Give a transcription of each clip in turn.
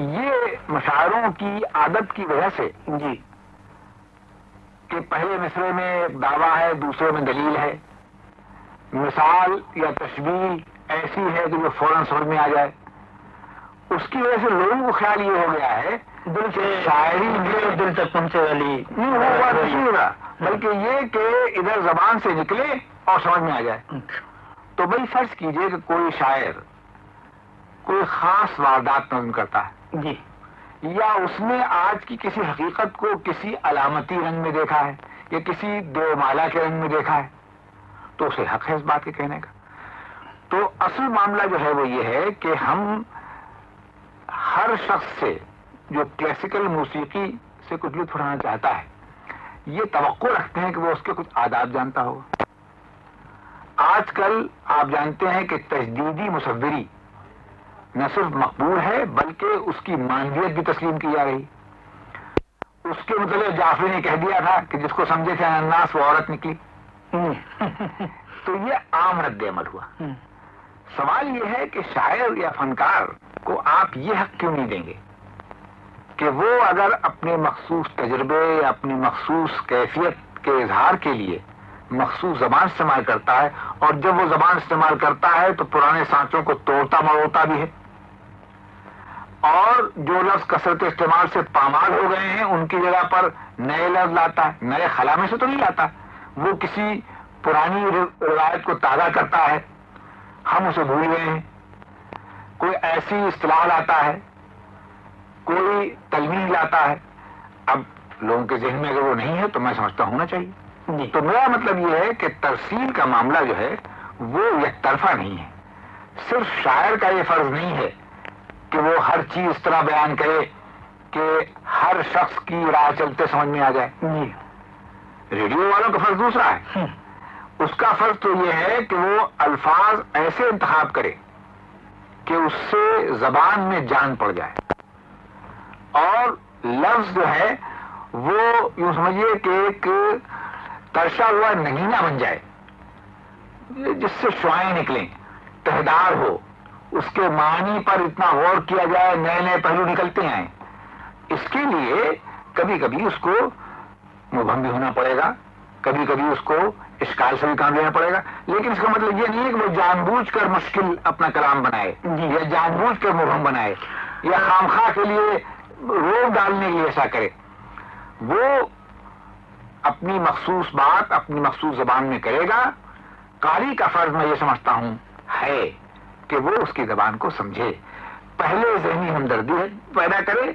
یہ مشاعروں کی عادت کی وجہ سے جی۔ کہ پہلے مصرے میں دعویٰ ہے دوسرے میں دلیل ہے۔ مثال یا تشبیح ایسی ہے کہ جو فوراً سمجھ میں آ جائے۔ اس کی وجہ سے لوگوں کو خیال یہ ہو گیا ہے دل سے شاعری دل دل تک پہنچے والی نہیں وہ بات نہیں ہوگا بلکہ یہ کہ ادھر زبان سے نکلے اور سمجھ میں آ جائے۔ تو بھائی فرض کیجیے کہ کوئی شاعر کوئی خاص واردات نظم کرتا ہے۔ جی۔ یا اس نے آج کی کسی حقیقت کو کسی علامتی رنگ میں دیکھا ہے یا کسی دیومالا کے رنگ میں دیکھا ہے؟ تو اسے حق ہے اس بات کے کہنے کا۔ تو اصل معاملہ جو ہے وہ یہ ہے کہ ہم ہر شخص سے جو کلاسیکل موسیقی سے کچھ لطف اٹھانا چاہتا ہے یہ توقع رکھتے ہیں کہ وہ اس کے کچھ آداب جانتا ہوگا۔ آج کل آپ جانتے ہیں کہ تجدیدی مصوری نہ صرف مقبول ہے بلکہ اس کی مانویت بھی تسلیم کی جا رہی۔ اس کے متعلق جعفری نے کہہ دیا تھا کہ جس کو سمجھے تھے اناس وہ عورت نکلی۔ تو یہ عام رد عمل ہوا۔ سوال یہ ہے کہ شاعر یا فنکار کو آپ یہ حق کیوں نہیں دیں گے؟ کہ وہ اگر اپنے مخصوص تجربے یا اپنی مخصوص کیفیت کے اظہار کے لیے مخصوص زبان استعمال کرتا ہے اور جب وہ زبان استعمال کرتا ہے تو پرانے سانچوں کو توڑتا مروڑتا بھی ہے۔ اور جو لفظ کثرت استعمال سے پامال ہو گئے ہیں ان کی جگہ پر نئے لفظ لاتا ہے نئے خلا میں سے تو نہیں لاتا۔ وہ کسی پرانی روایت کو تازہ کرتا ہے۔ ہم اسے بھول گئے ہیں۔ کوئی ایسی اصطلاح لاتا ہے کوئی تلوین لاتا ہے۔ اب لوگوں کے ذہن میں اگر وہ نہیں ہے تو میں سمجھتا ہونا چاہیے۔ جی۔ تو میرا مطلب یہ ہے کہ ترسیل کا معاملہ جو ہے وہ یک طرفہ نہیں ہے۔ صرف شاعر کا یہ فرض نہیں ہے کہ وہ ہر چیز اس طرح بیان کرے کہ ہر شخص کی راہ چلتے سمجھ میں آ جائے۔ جی۔ ریڈیو والوں کا فرض دوسرا ہے۔ اس کا فرض تو یہ ہے کہ وہ الفاظ ایسے انتخاب کرے کہ اس سے زبان میں جان پڑ جائے۔ اور لفظ جو ہے وہ یوں سمجھیے کہ ایک ترشا ہوا نگینا بن جائے جس سے شعائیں نکلیں تہدار ہو۔ اس کے معنی پر اتنا غور کیا جائے نئے نئے پہلو نکلتے آئیں اس کے لیے کبھی کبھی اس کو مبہم بھی ہونا پڑے گا کبھی کبھی اس کو اشکال سے بھی کام لینا پڑے گا۔ لیکن اس کا مطلب یہ نہیں ہے کہ وہ جان بوجھ کر مشکل اپنا کلام بنائے جی۔ یا جان بوجھ کر مبہم بنائے یا خامخواہ کے لیے روک ڈالنے کے لیے ایسا کرے۔ وہ اپنی مخصوص بات اپنی مخصوص زبان میں کرے گا۔ قاری کا فرض میں یہ سمجھتا ہوں ہے۔ کہ وہ اس کی زبان کو سمجھے۔ پہلے ذہنی ہمدردی پیدا کرے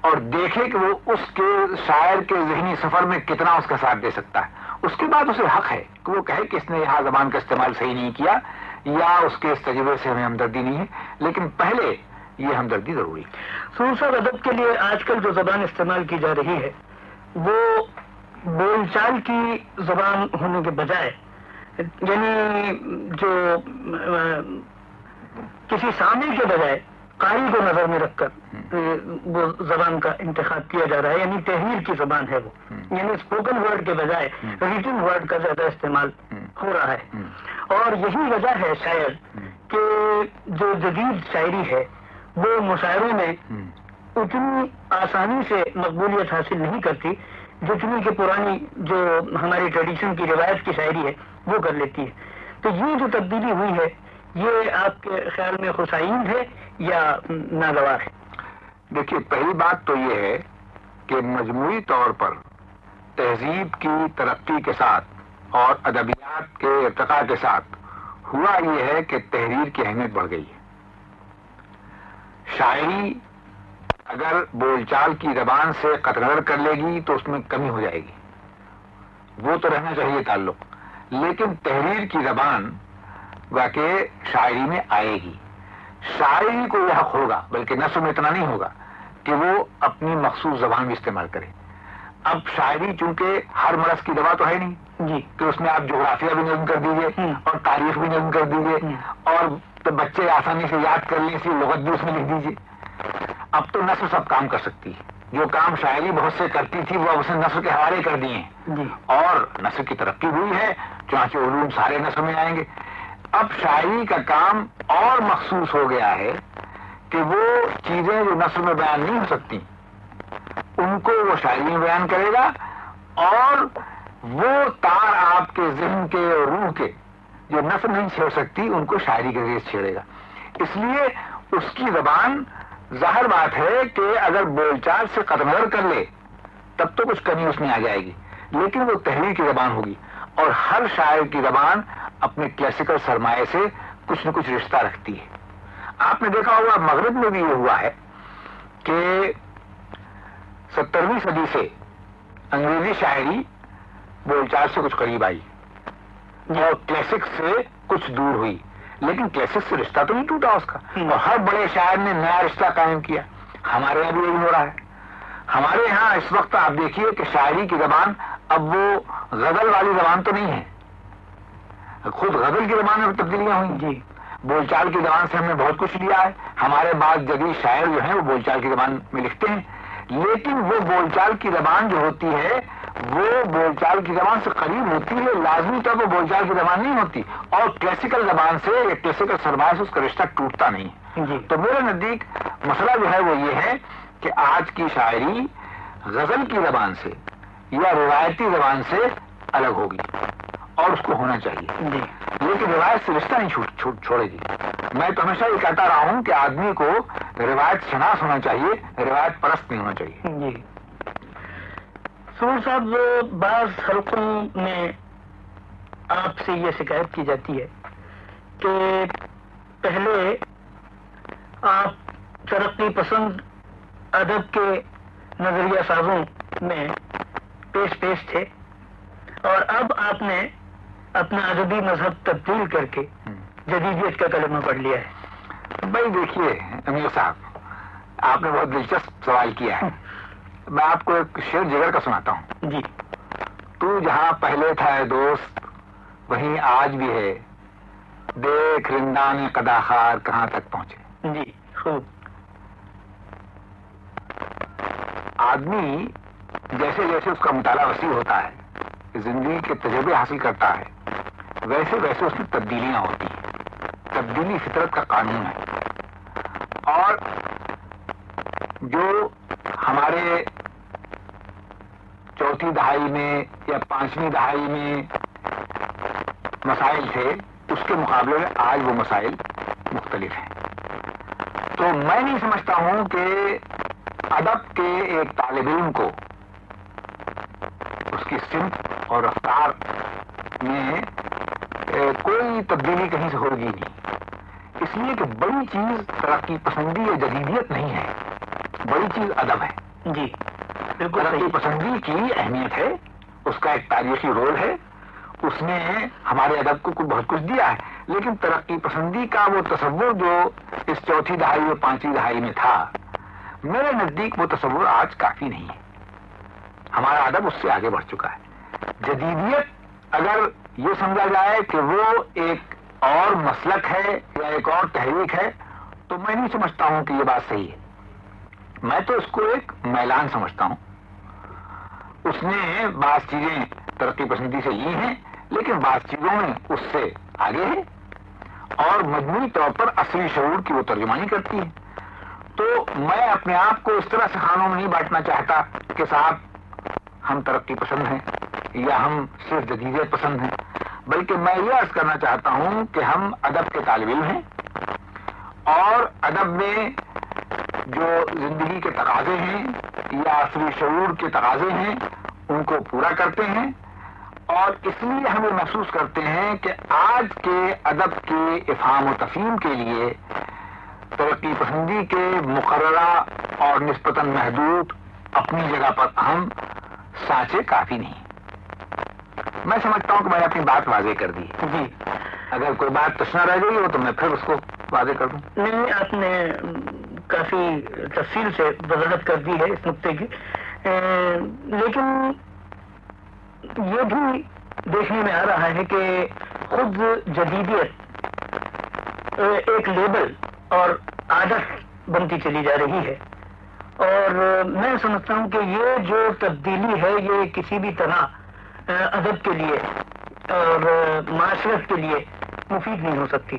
اور دیکھے کہ وہ اس کے شاعر کے ذہنی سفر میں کتنا اس کا ساتھ دے سکتا ہے۔ اس کے بعد اسے حق ہے کہ وہ کہے کہ اس نے یہاں زبان کا استعمال صحیح نہیں کیا یا اس کے اس تجربے سے ہمیں ہمدردی نہیں ہے، لیکن پہلے یہ ہمدردی ضروری ہے۔ سور صاحب ادب کے لیے آج کل جو زبان استعمال کی جا رہی ہے، وہ بول چال کی زبان ہونے کے بجائے یعنی جو کسی سامنے کے بجائے قاری کو نظر میں رکھ کر وہ زبان کا انتخاب کیا جا رہا ہے یعنی تحریر کی زبان ہے وہ. یعنی اسپوکن ورڈ کے بجائے ریٹن ورڈ کا زیادہ استعمال ہو رہا ہے. اور یہی وجہ ہے شاید کہ جو جدید شاعری ہے وہ مشاعروں میں اتنی آسانی سے مقبولیت حاصل نہیں کرتی جتنی کہ پرانی جو ہماری ٹریڈیشن کی روایت کی شاعری ہے وہ کر لیتی ہے۔ تو یہ جو تبدیلی ہوئی ہے یہ آپ کے خیال میں حسین ہے یا ناگوار ہے؟ دیکھیے، پہلی بات تو یہ ہے کہ مجموعی طور پر تہذیب کی ترقی کے ساتھ اور ادبیات کے ارتقاء کے ساتھ ہوا یہ ہے کہ تحریر کی اہمیت بڑھ گئی ہے۔ شاعری اگر بول چال کی زبان سے قطر کر لے گی تو اس میں کمی ہو جائے گی۔ وہ تو رہنا چاہیے تعلق، لیکن تحریر کی زبان واقع شاعری میں آئے گی۔ شاعری کو یہ حق ہوگا بلکہ نثر میں اتنا نہیں ہوگا کہ وہ اپنی مخصوص زبان بھی استعمال کرے۔ اب شاعری چونکہ ہر مرض کی دوا تو ہے نہیں جی۔ کہ اس میں آپ جغرافیہ بھی نظم کر دیجیے۔ اور تاریخ بھی نظم کر دیجیے۔ اور تو بچے آسانی سے یاد کر لیں اسی لغت بھی اس میں لکھ دیجیے اب تو نثر سب کام کر سکتی ہے۔ جو کام شاعری بہت سے کرتی تھی وہ اب اسے نثر کے حوالے کر دیے ہیں۔ جی۔ اور نثر کی ترقی ہوئی ہے چنانچہ علوم سارے نثر میں آئیں گے۔ اب شاعری کا کام اور مخصوص ہو گیا ہے کہ وہ چیزیں جو نثر میں بیان نہیں ہو سکتی، ان کو وہ شاعری میں بیان کرے گا اور وہ تار آپ کے ذہن کے اور روح کے جو نثر نہیں چھیڑ سکتی، ان کو شاعری کے ذریعے چھیڑے گا۔ اس لیے اس کی زبان ظاہر بات ہے کہ اگر بول چال سے قدم کر لے، تب تو کچھ کمی اس میں آ جائے گی، لیکن وہ تحریر کی زبان ہوگی۔ اور ہر شاعر کی زبان اپنے کلاسیکل سرمایہ سے کچھ نہ کچھ رشتہ رکھتی ہے۔ آپ نے دیکھا ہوگا مغرب میں بھی یہ ہوا ہے کہ سترویں صدی سے انگریزی شاعری بول چال سے کچھ قریب آئی اور کلاسک سے کچھ دور ہوئی لیکن کلاسک سے رشتہ تو نہیں ٹوٹا اس کا۔ اور ہر بڑے شاعر نے نیا رشتہ قائم کیا۔ ہمارے یہاں بھی یہی ہو رہا ہے۔ ہمارے یہاں اس وقت آپ دیکھیے کہ شاعری کی زبان اب وہ غزل والی زبان تو نہیں ہے۔ خود غزل کی زبان میں تبدیلیاں ہوئی جی۔ بول چال کی زبان سے ہم نے بہت کچھ لیا ہے۔ ہمارے بعد جدید شاعر جو ہیں وہ بول چال کی زبان میں لکھتے ہیں۔ لیکن وہ بول چال کی زبان جو ہوتی ہے وہ بول چال کی زبان سے قریب ہوتی ہے لازمی طور پر بول چال کی زبان نہیں ہوتی۔ اور کلاسیکل زبان سے یا کلاسیکل سرمایہ سے اس کا رشتہ ٹوٹتا نہیں ہے۔ جی۔ تو میرے نزدیک مسئلہ جو ہے وہ یہ ہے کہ آج کی شاعری غزل کی زبان سے یا روایتی زبان سے الگ ہوگی اور اس کو ہونا چاہیے۔ جی۔ لیکن روایت سے رشتہ نہیں چھوٹ چھوٹ چھوڑے گی۔ میں تو ہمیشہ یہ کہتا رہا ہوں کہ آدمی کو روایت شناس ہونا چاہیے روایت پرست نہیں ہونا چاہیے۔ جی۔ سور صاحب بعض حلقوں میں آپ سے یہ شکایت کی جاتی ہے کہ پہلے آپ ترقی پسند ادب کے نظریہ سازوں میں پیش پیش تھے۔ اور اب آپ نے اپنا ادبی مذہب تبدیل کر کے جدیدیت کا کلمہ پڑھ لیا ہے۔ بھائی دیکھیے امیر صاحب آپ نے بہت دلچسپ سوال کیا ہے۔ میں آپ کو ایک شعر جگر کا سناتا ہوں۔ جی۔ تو جہاں پہلے تھا دوست وہیں آج بھی ہے۔ دیکھ رندان قداخار کہاں تک پہنچے۔ جی خوب۔ آدمی جیسے جیسے اس کا مطالعہ وسیع ہوتا ہے زندگی کے تجربے حاصل کرتا ہے۔ ویسے ویسے اس میں تبدیلیاں ہوتی ہیں۔ تبدیلی فطرت کا قانون ہے۔ اور جو ہمارے چوتھی دہائی میں یا پانچویں دہائی میں مسائل تھے، اس کے مقابلے میں آج وہ مسائل مختلف ہیں۔ تو میں نہیں سمجھتا ہوں کہ ادب کے ایک طالب علم کو اس کی سمت اور رفتار میں کوئی تبدیلی کہیں سے ہوگی نہیں۔ اس لیے کہ بڑی چیز ترقی پسندی یا جدیدیت نہیں ہے۔ بڑی چیز ادب ہے۔ جی ترقی پسندی کی اہمیت ہے اس کا ایک تاریخی رول ہے۔ اس نے ہمارے ادب کو بہت کچھ دیا ہے لیکن ترقی پسندی کا وہ تصور جو اس چوتھی دہائی اور پانچویں دہائی میں تھا میرے نزدیک وہ تصور آج کافی نہیں ہے۔ ہمارا ادب اس سے آگے بڑھ چکا ہے۔ جدیدیت اگر یہ سمجھا جائے کہ وہ ایک اور مسلک ہے یا ایک اور تحریک ہے، تو میں نہیں سمجھتا ہوں کہ یہ بات صحیح ہے۔ میں تو اس کو ایک میلان سمجھتا ہوں۔ اس نے بعض چیزیں ترقی پسندی سے لی ہیں، لیکن بعض چیزوں میں اس سے آگے ہے اور مجموعی طور پر اصلی شعور کی وہ ترجمانی کرتی ہے تو میں اپنے آپ کو اس طرح سے خانوں میں نہیں بانٹنا چاہتا کہ صاحب، ہم ترقی پسند ہیں۔ یا ہم صرف جدیدیت پسند ہیں، بلکہ میں یہ عرض کرنا چاہتا ہوں کہ ہم ادب کے طالب علم ہیں اور ادب میں جو زندگی کے تقاضے ہیں یا اصلی شعور کے تقاضے ہیں، ان کو پورا کرتے ہیں اور اس لیے ہم یہ محسوس کرتے ہیں کہ آج کے ادب کے افہام و تفہیم کے لیے ترقی پسندی کے مقررہ اور نسبتاً محدود اپنی جگہ پر اہم سانچے کافی نہیں۔ میں سمجھتا ہوں کہ میں نے اپنی بات واضح کر دی جی۔ اگر کوئی بات تشنا رہ گئی ہو تو میں پھر اس کو واضح کر دوں۔ نہیں آپ نے کافی تفصیل سے وضاحت کر دی ہے اس نقطے کی۔ لیکن یہ بھی دیکھنے میں آ رہا ہے کہ خود جدیدیت ایک لیبل اور عادت بنتی چلی جا رہی ہے۔ اور میں سمجھتا ہوں کہ یہ جو تبدیلی ہے یہ کسی بھی طرح ادب کے لیے اور معاشرت کے لیے مفید نہیں ہو سکتی۔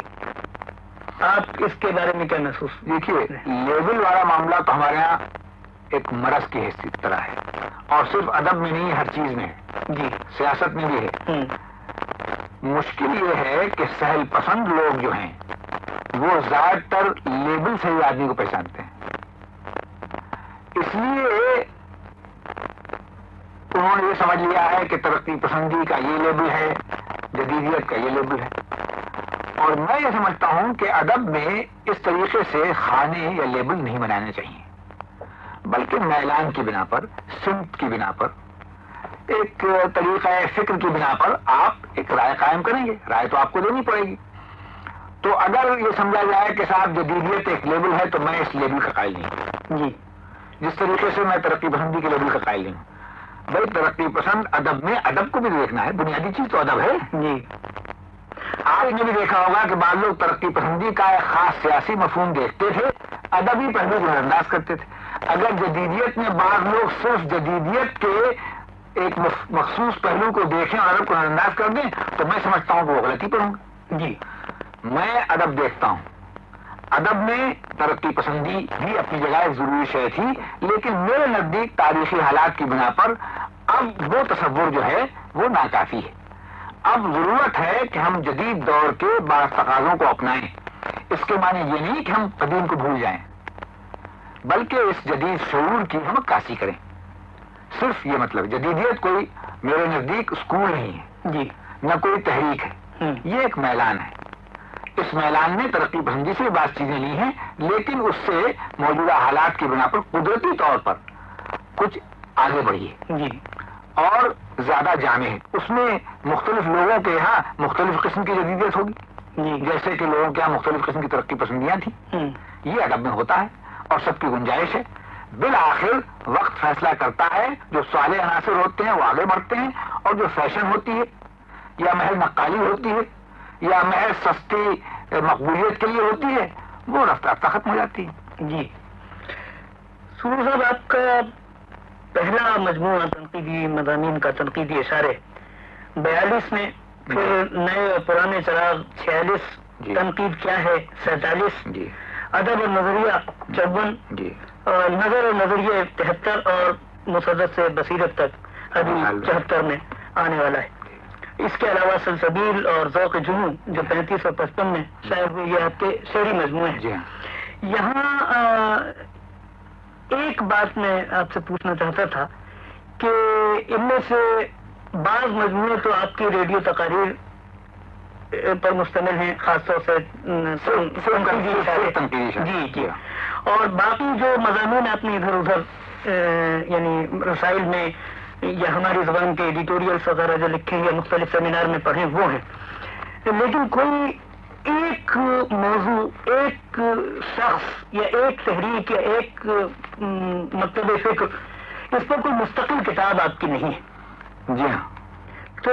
آپ اس کے بارے میں کیا محسوس دیکھیے لیبل والا معاملہ تو ہمارے یہاں ایک مرض کی حیثیت طرح ہے۔ اور صرف ادب میں نہیں ہر چیز میں۔ جی۔ سیاست میں بھی ہے۔ مشکل یہ ہے کہ سہل پسند لوگ جو ہیں وہ زیادہ تر لیبل سے ہی آدمی کو پہچانتے ہیں۔ اس لیے انہوں نے یہ سمجھ لیا ہے کہ ترقی پسندی کا یہ لیبل ہے جدیدیت کا یہ لیبل ہے۔ اور میں یہ سمجھتا ہوں کہ ادب میں اس طریقے سے خانے یا لیبل نہیں بنانے چاہیے۔ بلکہ میلان کی بنا پر سمت کی بنا پر ایک طریقہ فکر کی بنا پر آپ ایک رائے قائم کریں گے۔ رائے تو آپ کو دینی پڑے گی۔ تو اگر یہ سمجھا جائے کہ صاحب جدیدیت ایک لیبل ہے تو میں اس لیبل کا قائل نہیں ہوں۔ جی۔ جس طریقے سے میں ترقی پسندی کے لیبل کا قائل نہیں ہوں۔ بھائی ترقی پسند ادب میں ادب کو بھی دیکھنا ہے بنیادی چیز تو ادب ہے۔ جی۔ آپ نے بھی دیکھا ہوگا کہ بعض لوگ ترقی پسندی کا ایک خاص سیاسی مفہوم دیکھتے تھے ادبی پہلو کو انداز کرتے تھے۔ اگر جدیدیت میں بعض لوگ صرف جدیدیت کے ایک مخ- مخصوص پہلو کو دیکھیں اور ادب کو انداز کر دیں تو میں سمجھتا ہوں کہ وہ غلطی پر ہوں۔ گے جی۔ میں ادب دیکھتا ہوں۔ ادب میں ترقی پسندی بھی اپنی جگہ ایک ضروری شے تھی لیکن میرے نزدیک تاریخی حالات کی بنا پر اب وہ تصور جو ہے وہ ناکافی ہے۔ اب ضرورت ہے کہ ہم جدید دور کے بعض تقاضوں کو اپنائیں۔ اس کے معنی یہ نہیں کہ ہم قدیم کو بھول جائیں بلکہ اس جدید شعور کی ہم عکاسی کریں۔ صرف یہ مطلب جدیدیت کوئی میرے نزدیک اسکول نہیں ہے جی۔ نہ کوئی تحریک ہے۔ یہ ایک میلان ہے۔ اس میلان میں ترقی پسندی سے بعض چیزیں لی ہیں لیکن اس سے موجودہ حالات کی بنا پر قدرتی طور پر کچھ آگے بڑھی ہے جی۔ اور زیادہ جامع ہے اس میں مختلف لوگوں کے یہاں مختلف قسم کی جدیدیت ہوگی۔ جی۔ جیسے کہ لوگوں کے یہاں مختلف قسم کی ترقی پسندیاں تھیں۔ یہ ادب میں ہوتا ہے اور سب کی گنجائش ہے۔ بالآخر وقت فیصلہ کرتا ہے جو صالح عناصر ہوتے ہیں وہ آگے بڑھتے ہیں اور جو فیشن ہوتی ہے یا محض نقالی ہوتی ہے یا محض سستی مقبولیت کے لیے ہوتی ہے وہ رفتہ رفتہ ختم ہو جاتی ہے۔ جی۔ سورو صاحب آپ کا پہلا مجموعہ تنقیدی مضامین کا تنقیدی اشارے بیالیس میں پھر نئے اور پرانے چراغ چھیالیس جی۔ تنقید کیا ہے سینتالیس جی۔ ادب اور نظریہ چون جی۔ اور نظر اور نظریے تہتر اور مسدت سے بصیرت تک ابھی۔ چوہتر میں آنے والا ہے۔ اس کے علاوہ سلسبیل اور ذوق جنوں جو پینتیس اور پچپن میں شائع ہوئے یہ آپ کے شعری مجموعے ہیں۔ جی ہاں۔ یہاں ایک بات میں آپ سے پوچھنا چاہتا تھا کہ ان میں سے بعض مجموعے تو آپ کی ریڈیو تقاریر پر مشتمل ہیں خاص طور سے۔ جی جی۔ جی۔ اور باقی جو مضامین آپ نے ادھر ادھر یعنی رسائل میں یا ہماری زبان کے ایڈیٹوریلس وغیرہ جو لکھے یا مختلف سیمینار میں پڑھے وہ ہیں۔ لیکن کوئی ایک موضوع ایک شخص یا ایک تحریک یا ایک مکتب فکر اس پر کوئی مستقل کتاب آپ کی نہیں ہے۔ جی ہاں۔ تو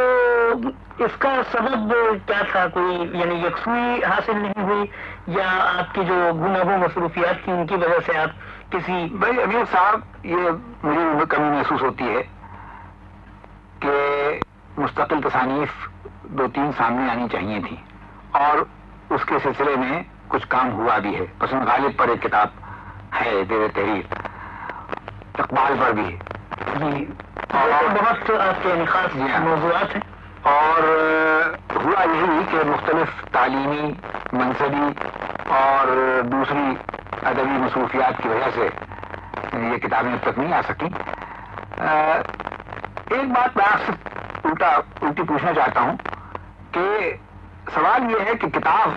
اس کا سبب کیا تھا؟ کوئی یعنی یکسوئی حاصل نہیں ہوئی یا آپ کی جو گناہوں مصروفیات تھی ان کی وجہ سے آپ کسی بھائی امیر صاحب یہ مجھے کمی محسوس ہوتی ہے۔ کہ مستقل تصانیف دو تین سامنے آنی چاہیے تھی اور اس کے سلسلے میں کچھ کام ہوا بھی ہے۔ پسند غالب پر ایک کتاب ہے دیر تحریر۔ اقبال پر بھی ہے۔ جی۔ بہت آپ کے خاص جی ہاں۔ موضوعات ہیں۔ اور ہوا یہی کہ مختلف تعلیمی منصبی اور دوسری ادبی مصروفیات کی وجہ سے یہ کتابیں اب تک نہیں آ سکی آ، ایک بات میں آپ سے الٹا الٹی پوچھنا چاہتا ہوں کہ سوال یہ ہے کہ کتاب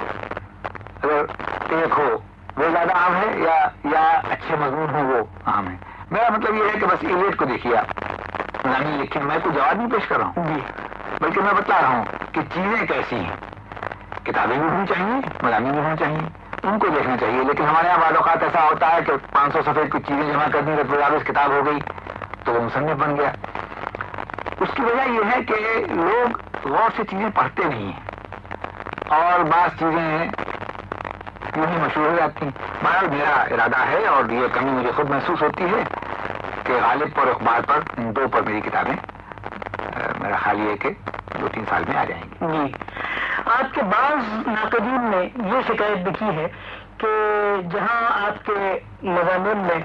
اگر ایک ہو وہ زیادہ عام ہے یا یا اچھے مضمون ہو وہ عام ہے میرا مطلب یہ ہے کہ بس ایلیٹ کو دیکھیے آپ۔ مضامین لکھے ہیں۔ میں کوئی جواب نہیں پیش کر رہا ہوں۔ جی۔ بلکہ میں بتا رہا ہوں کہ چیزیں کیسی ہیں۔ کتابیں بھی ہونی چاہیے مضامین بھی ہونے چاہیے ان کو دیکھنا چاہیے۔ لیکن ہمارے یہاں بعض اوقات ایسا ہوتا ہے کہ پانچ سو سفید کچھ چیزیں جمع کر دیں تو واپس کتاب ہو گئی تو وہ مصنف بن گیا۔ اس کی وجہ یہ ہے کہ لوگ غور سے چیزیں پڑھتے نہیں ہیں۔ اور بعض چیزیں یوں ہی مشہور ہو جاتی ہیں۔ بہرحال میرا ارادہ ہے اور یہ کمی مجھے خود محسوس ہوتی ہے کہ غالب پر اخبار پر ان دو پر میری کتابیں میرا خیال یہ ہے کہ دو تین سال میں آ جائیں گی۔ جی۔ آپ کے بعض ناقدین نے یہ شکایت بھی کی ہے کہ جہاں آپ کے مضامین میں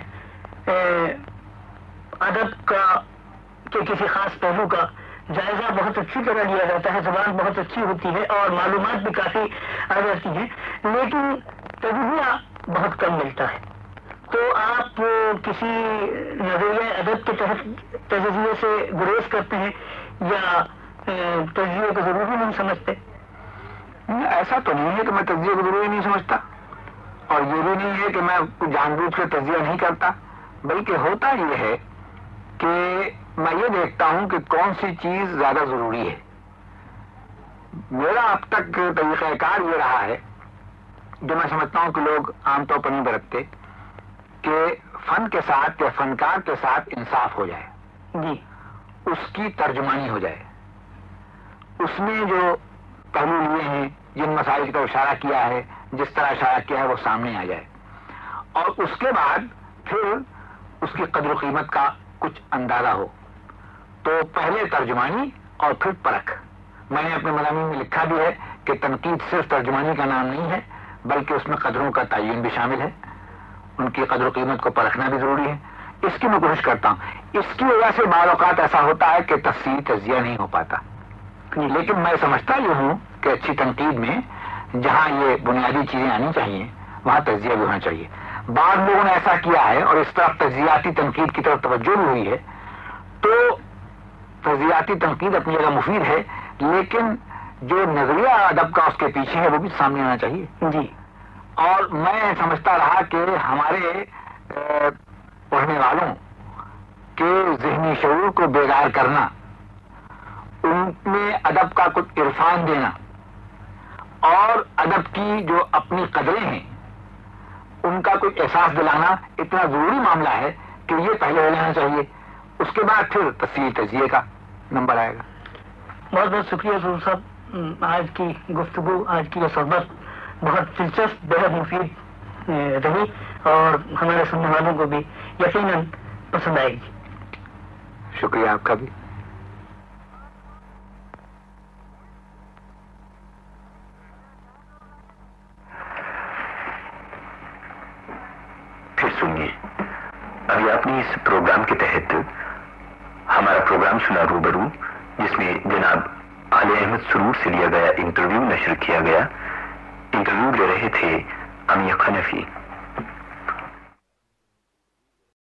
ادب کا کہ کسی خاص پہلو کا جائزہ بہت اچھی طرح لیا جاتا ہے، زبان بہت اچھی ہوتی ہے اور معلومات بھی کافی آ جاتی ہیں، لیکن تجزیہ بہت کم ملتا ہے۔ تو آپ کسی نظریہ ادب کے تحت تجزیے سے گریز کرتے ہیں یا تجزیے کو ضروری نہیں سمجھتے؟ ایسا تو نہیں ہے کہ میں تجزیے کو ضروری نہیں سمجھتا۔ اور یہ بھی نہیں ہے کہ میں جان بوجھ کے تجزیہ نہیں کرتا، بلکہ ہوتا یہ ہے میں یہ دیکھتا ہوں کہ کون سی چیز زیادہ ضروری ہے۔ میرا اب تک طریقہ کار یہ رہا ہے جو میں سمجھتا ہوں کہ لوگ عام طور پر نہیں برتتے کہ فن کے ساتھ یا فنکار کے ساتھ انصاف ہو جائے۔ جی۔ اس کی ترجمانی ہو جائے۔ اس میں جو پہلو لیے ہیں جن مسائل کا اشارہ کیا ہے جس طرح اشارہ کیا ہے وہ سامنے آ جائے۔ اور اس کے بعد پھر اس کی قدر و قیمت کا کچھ اندازہ ہو۔ تو پہلے ترجمانی اور پھر پرکھ۔ میں نے اپنے مضامین میں لکھا بھی ہے کہ تنقید صرف ترجمانی کا نام نہیں ہے بلکہ اس میں قدروں کا تعین بھی شامل ہے۔ ان کی قدر و قیمت کو پرکھنا بھی ضروری ہے۔ اس کی میں کوشش کرتا ہوں۔ اس کی وجہ سے بعض اوقات ایسا ہوتا ہے کہ تفصیل تجزیہ نہیں ہو پاتا۔ لیکن میں سمجھتا یہ ہوں کہ اچھی تنقید میں جہاں یہ بنیادی چیزیں آنی چاہیے وہاں تجزیہ بھی ہونا چاہیے۔ بعض لوگوں نے ایسا کیا ہے اور اس طرف تجزیاتی تنقید کی طرف توجہ بھی ہوئی ہے تو تجزیاتی تنقید اپنی جگہ مفید ہے لیکن جو نظریہ ادب کا اس کے پیچھے ہے وہ بھی سامنے آنا چاہیے۔ جی۔ اور میں سمجھتا رہا کہ ہمارے پڑھنے والوں کے ذہنی شعور کو بیدار کرنا ان میں ادب کا کچھ عرفان دینا اور ادب کی جو اپنی قدریں ہیں ان کا کوئی احساس دلانا اتنا ضروری معاملہ ہے کہ یہ پہلے ہو جانا چاہیے۔ اس کے بعد پھر تصویر تجزیے کا۔ نمبر آئے گا۔ بہت بہت شکریہ صاحب۔ آج کی گفتگو آج کی یہ صحبت بہت دلچسپ بہت مفید رہی اور ہمارے سننے والوں کو بھی یقیناً پسند آئے گی۔ شکریہ آپ کا بھی پھر سنیے ابھی آپ نے اس پروگرام کے تحت ہمارا پروگرام سنا روبرو جس میں جناب علی احمد سرور سے لیا گیا انٹرویو نشر کیا گیا۔ انٹرویو لے رہے تھے امیہ خنفی